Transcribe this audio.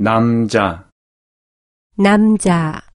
남자, 남자.